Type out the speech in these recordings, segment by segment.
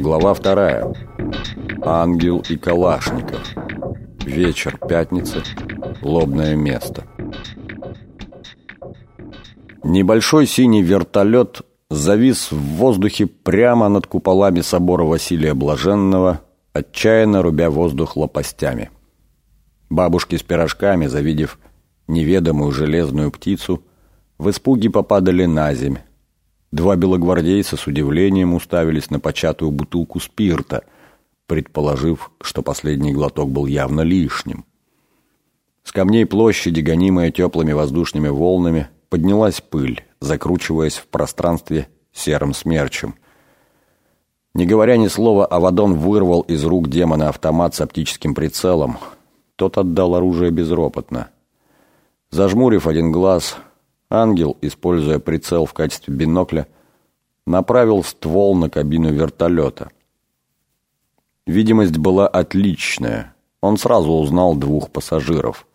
Глава вторая. Ангел и Калашников. Вечер пятницы. Лобное место. Небольшой синий вертолет завис в воздухе прямо над куполами собора Василия Блаженного, отчаянно рубя воздух лопастями. Бабушки с пирожками, завидев неведомую железную птицу, в испуге попадали на земь. Два белогвардейца с удивлением уставились на початую бутылку спирта, предположив, что последний глоток был явно лишним. С камней площади, гонимая теплыми воздушными волнами, поднялась пыль, закручиваясь в пространстве серым смерчем. Не говоря ни слова, Авадон вырвал из рук демона автомат с оптическим прицелом. Тот отдал оружие безропотно. Зажмурив один глаз, ангел, используя прицел в качестве бинокля, направил ствол на кабину вертолета. Видимость была отличная. Он сразу узнал двух пассажиров.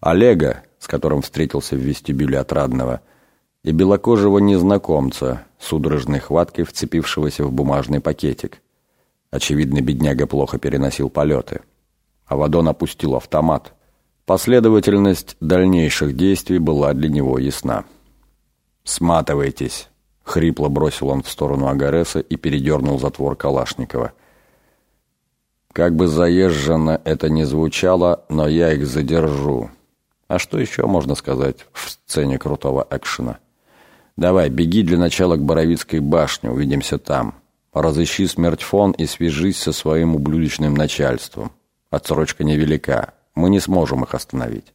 Олега, с которым встретился в вестибюле Отрадного, и белокожего незнакомца, судорожной хваткой вцепившегося в бумажный пакетик. Очевидно, бедняга плохо переносил полеты. Авадон опустил автомат. Последовательность дальнейших действий была для него ясна. «Сматывайтесь!» — хрипло бросил он в сторону Агареса и передернул затвор Калашникова. «Как бы заезженно это ни звучало, но я их задержу. А что еще можно сказать в сцене крутого экшена? Давай, беги для начала к Боровицкой башне, увидимся там. Разыщи смертьфон и свяжись со своим ублюдочным начальством. Отсрочка невелика, мы не сможем их остановить».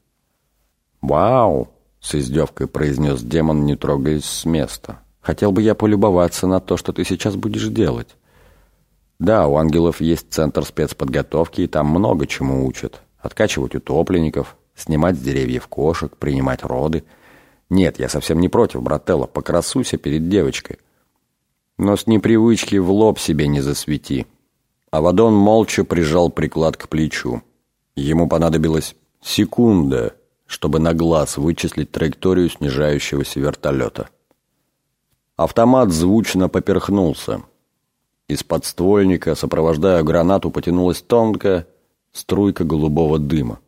«Вау!» — с издевкой произнес демон, не трогаясь с места. «Хотел бы я полюбоваться на то, что ты сейчас будешь делать». «Да, у ангелов есть центр спецподготовки, и там много чему учат. Откачивать утопленников, снимать с деревьев кошек, принимать роды. Нет, я совсем не против, брателло, покрасуйся перед девочкой. Но с непривычки в лоб себе не засвети. Авадон молча прижал приклад к плечу. Ему понадобилась секунда, чтобы на глаз вычислить траекторию снижающегося вертолета. Автомат звучно поперхнулся. Из подствольника, сопровождая гранату, потянулась тонкая струйка голубого дыма.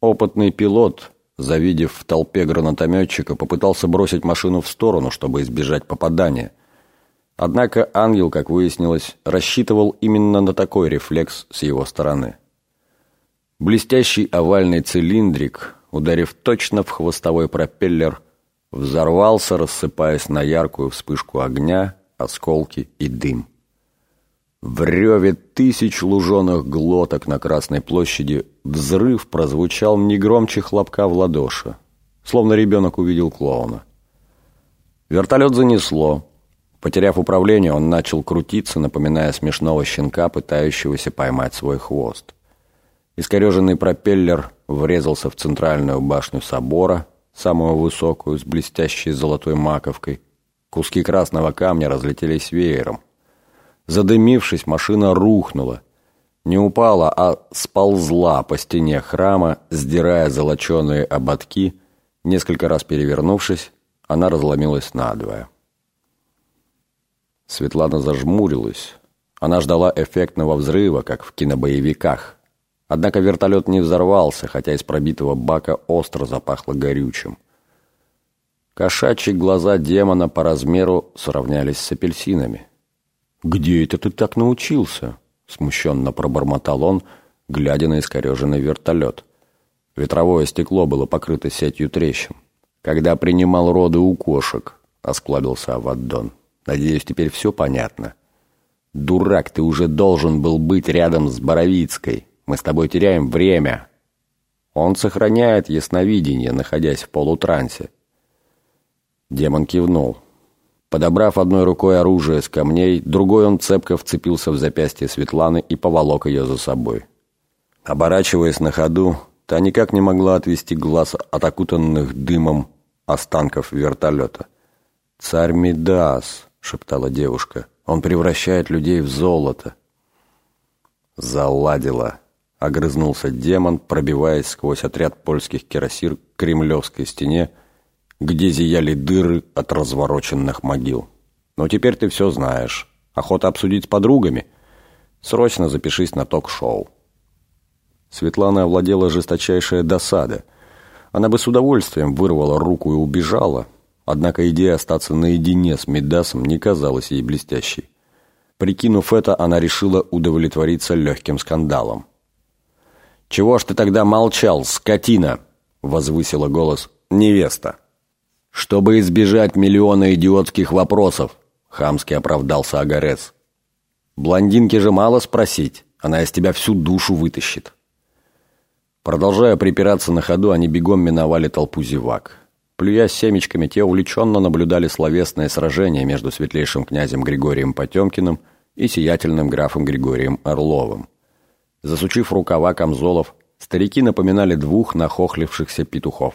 Опытный пилот, завидев в толпе гранатометчика, попытался бросить машину в сторону, чтобы избежать попадания. Однако ангел, как выяснилось, рассчитывал именно на такой рефлекс с его стороны. Блестящий овальный цилиндрик, ударив точно в хвостовой пропеллер, взорвался, рассыпаясь на яркую вспышку огня, осколки и дым. В реве тысяч луженых глоток на Красной площади взрыв прозвучал не громче хлопка в ладоши, словно ребенок увидел клоуна. Вертолет занесло. Потеряв управление, он начал крутиться, напоминая смешного щенка, пытающегося поймать свой хвост. Искореженный пропеллер врезался в центральную башню собора, самую высокую, с блестящей золотой маковкой. Куски красного камня разлетелись веером – Задымившись, машина рухнула. Не упала, а сползла по стене храма, сдирая золоченые ободки. Несколько раз перевернувшись, она разломилась надвое. Светлана зажмурилась. Она ждала эффектного взрыва, как в кинобоевиках. Однако вертолет не взорвался, хотя из пробитого бака остро запахло горючим. Кошачьи глаза демона по размеру сравнялись с апельсинами. «Где это ты так научился?» — смущенно пробормотал он, глядя на искореженный вертолет. Ветровое стекло было покрыто сетью трещин. «Когда принимал роды у кошек», — осклабился Аваддон. «Надеюсь, теперь все понятно». «Дурак, ты уже должен был быть рядом с Боровицкой. Мы с тобой теряем время». Он сохраняет ясновидение, находясь в полутрансе. Демон кивнул. Подобрав одной рукой оружие с камней, другой он цепко вцепился в запястье Светланы и поволок ее за собой. Оборачиваясь на ходу, та никак не могла отвести глаз от окутанных дымом останков вертолета. «Царь Мидас», — шептала девушка, — «он превращает людей в золото». «Заладила», — огрызнулся демон, пробиваясь сквозь отряд польских кирасир к кремлевской стене, где зияли дыры от развороченных могил. «Но теперь ты все знаешь. Охота обсудить с подругами? Срочно запишись на ток-шоу. Светлана овладела жесточайшая досада. Она бы с удовольствием вырвала руку и убежала, однако идея остаться наедине с Медасом не казалась ей блестящей. Прикинув это, она решила удовлетвориться легким скандалом. «Чего ж ты тогда молчал, скотина?» — возвысила голос невеста. «Чтобы избежать миллиона идиотских вопросов», — хамски оправдался Агарец. «Блондинке же мало спросить, она из тебя всю душу вытащит». Продолжая припираться на ходу, они бегом миновали толпу зевак. Плюясь семечками, те увлеченно наблюдали словесное сражение между светлейшим князем Григорием Потемкиным и сиятельным графом Григорием Орловым. Засучив рукава камзолов, старики напоминали двух нахохлившихся петухов.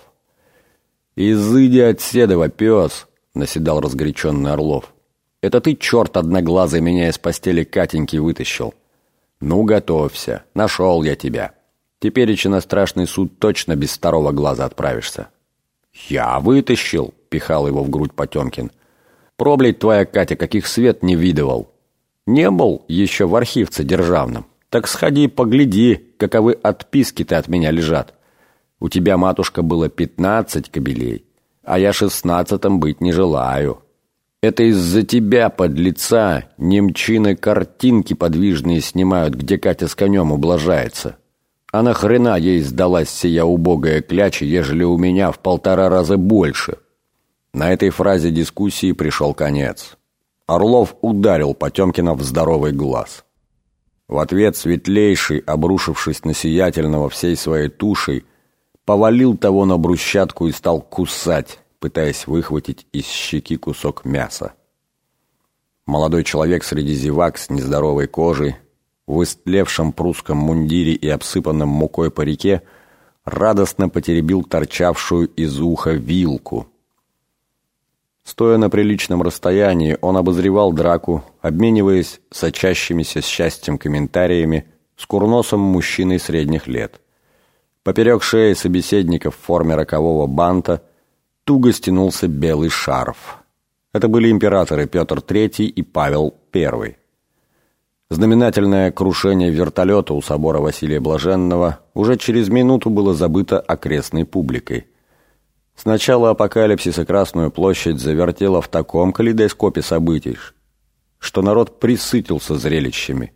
«Изыди от седова, пес!» — наседал разгоряченный Орлов. «Это ты, черт одноглазый, меня из постели Катеньки вытащил!» «Ну, готовься, нашел я тебя!» Теперь на страшный суд точно без второго глаза отправишься». «Я вытащил», — пихал его в грудь Потемкин. «Проблять твоя Катя, каких свет не видывал. Не был еще в архивце державном. Так сходи погляди, каковы отписки-то от меня лежат. У тебя, матушка, было пятнадцать кобелей, а я шестнадцатым быть не желаю. Это из-за тебя, подлеца, немчины картинки подвижные снимают, где Катя с конем ублажается». А нахрена ей сдалась сия убогая кляча, ежели у меня в полтора раза больше? На этой фразе дискуссии пришел конец. Орлов ударил Потемкина в здоровый глаз. В ответ светлейший, обрушившись на сиятельного всей своей тушей, повалил того на брусчатку и стал кусать, пытаясь выхватить из щеки кусок мяса. Молодой человек среди зевак с нездоровой кожей в истлевшем прусском мундире и обсыпанном мукой парике, радостно потеребил торчавшую из уха вилку. Стоя на приличном расстоянии, он обозревал драку, обмениваясь сочащимися счастьем комментариями с курносом мужчиной средних лет. Поперек шеи собеседника в форме рокового банта туго стянулся белый шарф. Это были императоры Петр III и Павел I. Знаменательное крушение вертолета у собора Василия Блаженного уже через минуту было забыто окрестной публикой. С начала апокалипсиса Красную площадь завертела в таком калейдоскопе событий, что народ присытился зрелищами.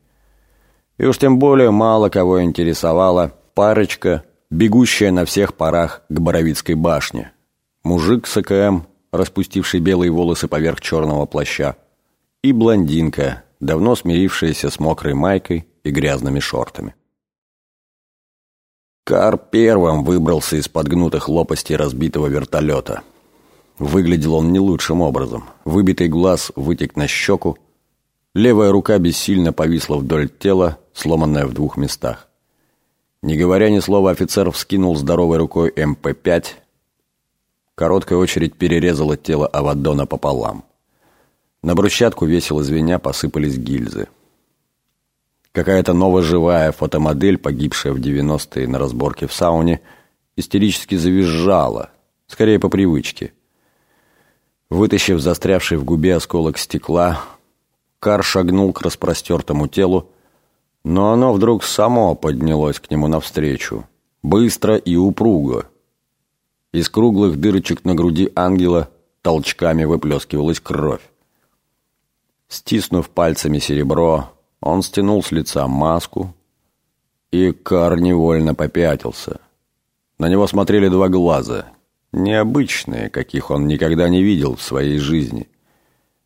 И уж тем более мало кого интересовала парочка, бегущая на всех парах к Боровицкой башне. Мужик с АКМ, распустивший белые волосы поверх черного плаща, и блондинка – давно смирившаяся с мокрой майкой и грязными шортами. Кар первым выбрался из-под гнутых лопастей разбитого вертолета. Выглядел он не лучшим образом. Выбитый глаз вытек на щеку, левая рука бессильно повисла вдоль тела, сломанная в двух местах. Не говоря ни слова, офицер вскинул здоровой рукой МП-5. Короткая очередь перерезала тело Авадона пополам. На брусчатку весело звеня посыпались гильзы. Какая-то новоживая фотомодель, погибшая в 90-е на разборке в сауне, истерически завизжала, скорее по привычке. Вытащив застрявший в губе осколок стекла, Кар шагнул к распростертому телу, но оно вдруг само поднялось к нему навстречу, быстро и упруго. Из круглых дырочек на груди ангела толчками выплескивалась кровь. Стиснув пальцами серебро, он стянул с лица маску, и Кар невольно попятился. На него смотрели два глаза, необычные, каких он никогда не видел в своей жизни.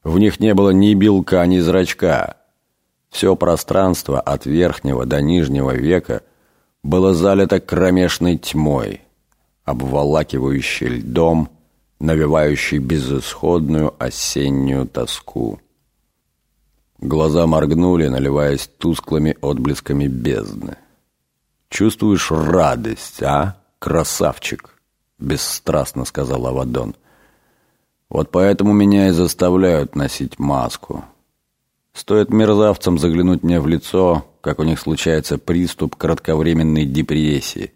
В них не было ни белка, ни зрачка. Все пространство от верхнего до нижнего века было залито кромешной тьмой, обволакивающей льдом, навевающей безысходную осеннюю тоску. Глаза моргнули, наливаясь тусклыми отблесками бездны. «Чувствуешь радость, а, красавчик?» — бесстрастно сказал Авадон. «Вот поэтому меня и заставляют носить маску. Стоит мерзавцам заглянуть мне в лицо, как у них случается приступ кратковременной депрессии.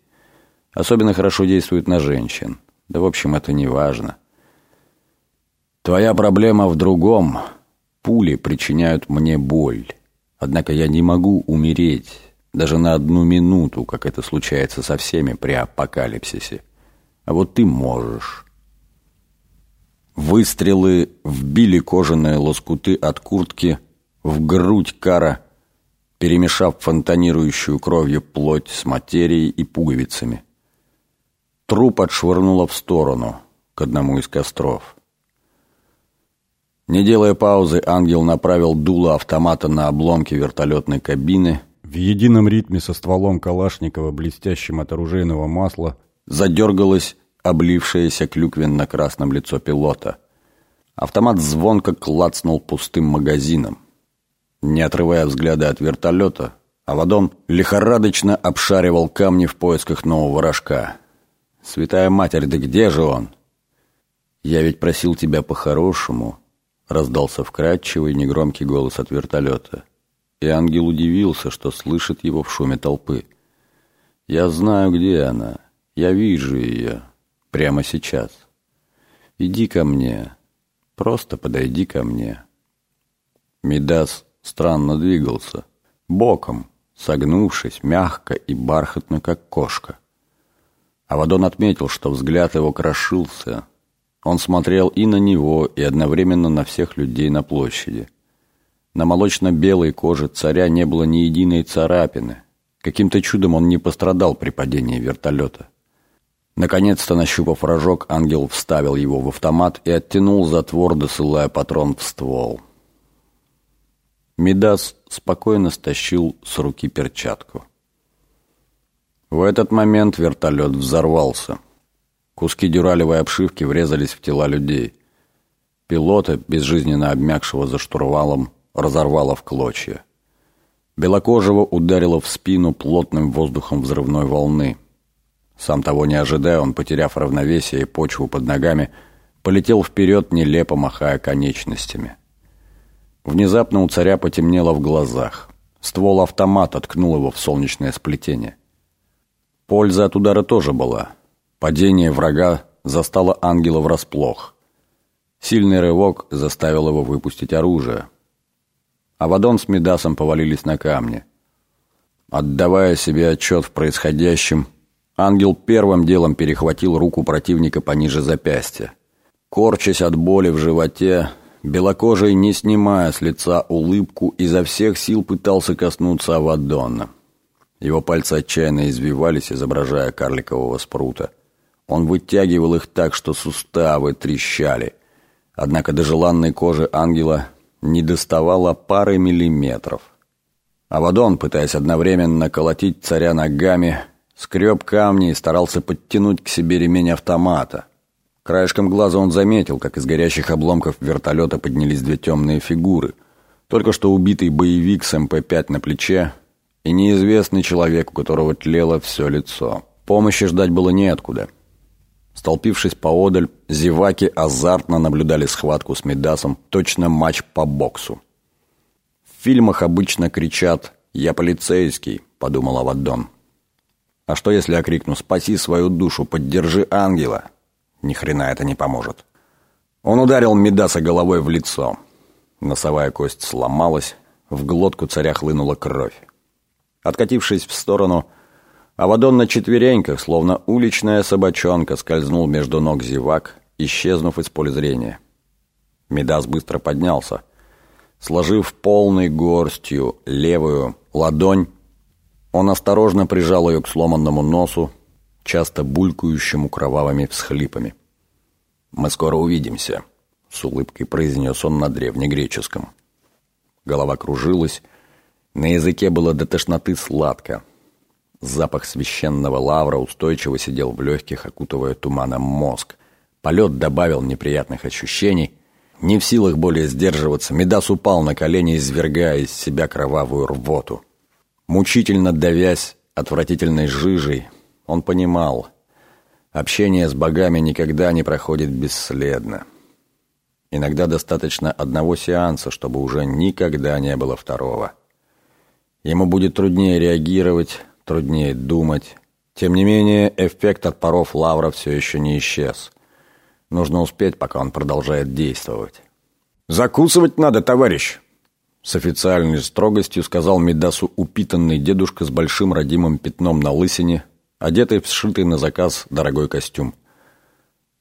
Особенно хорошо действует на женщин. Да, в общем, это не важно. Твоя проблема в другом — Пули причиняют мне боль. Однако я не могу умереть, даже на одну минуту, как это случается со всеми при апокалипсисе. А вот ты можешь. Выстрелы вбили кожаные лоскуты от куртки в грудь Кара, перемешав фонтанирующую кровью плоть с материей и пуговицами. Труп отшвырнуло в сторону, к одному из костров. Не делая паузы, ангел направил дуло автомата на обломки вертолетной кабины. В едином ритме со стволом Калашникова, блестящим от оружейного масла, задергалось облившееся клюквенно-красным лицо пилота. Автомат звонко клацнул пустым магазином. Не отрывая взгляда от вертолета, Авадон лихорадочно обшаривал камни в поисках нового рожка. «Святая Матерь, да где же он?» «Я ведь просил тебя по-хорошему», — раздался вкрадчивый негромкий голос от вертолета. И ангел удивился, что слышит его в шуме толпы. «Я знаю, где она. Я вижу ее. Прямо сейчас. Иди ко мне. Просто подойди ко мне». Мидас странно двигался. Боком, согнувшись, мягко и бархатно, как кошка. Авадон отметил, что взгляд его крошился. Он смотрел и на него, и одновременно на всех людей на площади. На молочно-белой коже царя не было ни единой царапины. Каким-то чудом он не пострадал при падении вертолета. Наконец-то, нащупав рожок, ангел вставил его в автомат и оттянул затвор, досылая патрон в ствол. Мидас спокойно стащил с руки перчатку. В этот момент вертолет взорвался. Куски дюралевой обшивки врезались в тела людей. Пилота, безжизненно обмякшего за штурвалом, разорвало в клочья. Белокожего ударило в спину плотным воздухом взрывной волны. Сам того не ожидая, он, потеряв равновесие и почву под ногами, полетел вперед, нелепо махая конечностями. Внезапно у царя потемнело в глазах. Ствол автомата ткнул его в солнечное сплетение. Польза от удара тоже была. Падение врага застало ангела врасплох. Сильный рывок заставил его выпустить оружие. Авадон с Медасом повалились на камни. Отдавая себе отчет в происходящем, ангел первым делом перехватил руку противника пониже запястья. Корчась от боли в животе, Белокожий, не снимая с лица улыбку, изо всех сил пытался коснуться Авадона. Его пальцы отчаянно извивались, изображая карликового спрута. Он вытягивал их так, что суставы трещали. Однако до желанной кожи ангела не доставало пары миллиметров. Авадон, пытаясь одновременно колотить царя ногами, скреб камни и старался подтянуть к себе ремень автомата — Краешком глаза он заметил, как из горящих обломков вертолета поднялись две темные фигуры. Только что убитый боевик с МП-5 на плече и неизвестный человек, у которого тлело все лицо. Помощи ждать было неоткуда. Столпившись поодаль, зеваки азартно наблюдали схватку с Медасом, точно матч по боксу. В фильмах обычно кричат «Я полицейский», — подумал Аваддон. А что, если я крикну «Спаси свою душу, поддержи ангела»? Ни хрена это не поможет. Он ударил Медаса головой в лицо. Носовая кость сломалась, в глотку царя хлынула кровь. Откатившись в сторону, Авадон на четвереньках, словно уличная собачонка, скользнул между ног зевак, исчезнув из поля зрения. Медас быстро поднялся. Сложив полной горстью левую ладонь, он осторожно прижал ее к сломанному носу, часто булькающему кровавыми всхлипами. «Мы скоро увидимся», — с улыбкой произнес он на древнегреческом. Голова кружилась, на языке было до тошноты сладко. Запах священного лавра устойчиво сидел в легких, окутывая туманом мозг. Полет добавил неприятных ощущений. Не в силах более сдерживаться, Медас упал на колени, извергая из себя кровавую рвоту. Мучительно давясь отвратительной жижей, он понимал, общение с богами никогда не проходит бесследно. Иногда достаточно одного сеанса, чтобы уже никогда не было второго. Ему будет труднее реагировать, труднее думать. Тем не менее, эффект от паров лавра все еще не исчез. Нужно успеть, пока он продолжает действовать. «Закусывать надо, товарищ!» С официальной строгостью сказал Медасу упитанный дедушка с большим родимым пятном на лысине, одетый в сшитый на заказ дорогой костюм.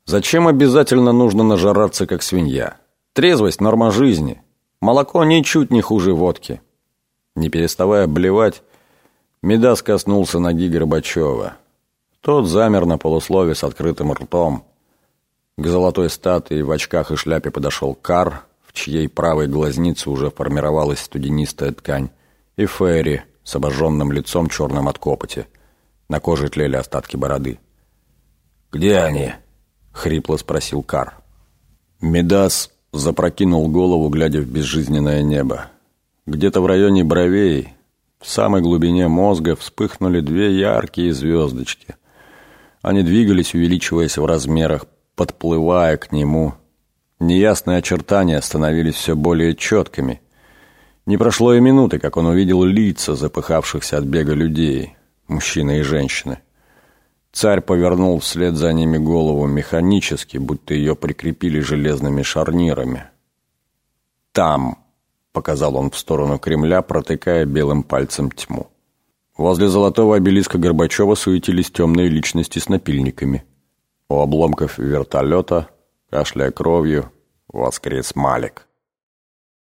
«Зачем обязательно нужно нажираться, как свинья? Трезвость – норма жизни. Молоко ничуть не хуже водки». Не переставая блевать, Медас коснулся ноги Горбачева. Тот замер на полуслове с открытым ртом. К золотой статуе в очках и шляпе подошел Кар, в чьей правой глазнице уже формировалась студенистая ткань, и Ферри с обожженным лицом черным от копоти. На коже тлели остатки бороды. «Где они?» — хрипло спросил Кар. Медас запрокинул голову, глядя в безжизненное небо. Где-то в районе бровей, в самой глубине мозга, вспыхнули две яркие звездочки. Они двигались, увеличиваясь в размерах, подплывая к нему. Неясные очертания становились все более четкими. Не прошло и минуты, как он увидел лица запыхавшихся от бега людей, мужчины и женщины. Царь повернул вслед за ними голову механически, будто ее прикрепили железными шарнирами. «Там!» Показал он в сторону Кремля, протыкая белым пальцем тьму. Возле золотого обелиска Горбачева суетились темные личности с напильниками. У обломков вертолета, кашляя кровью, воскрес Малик.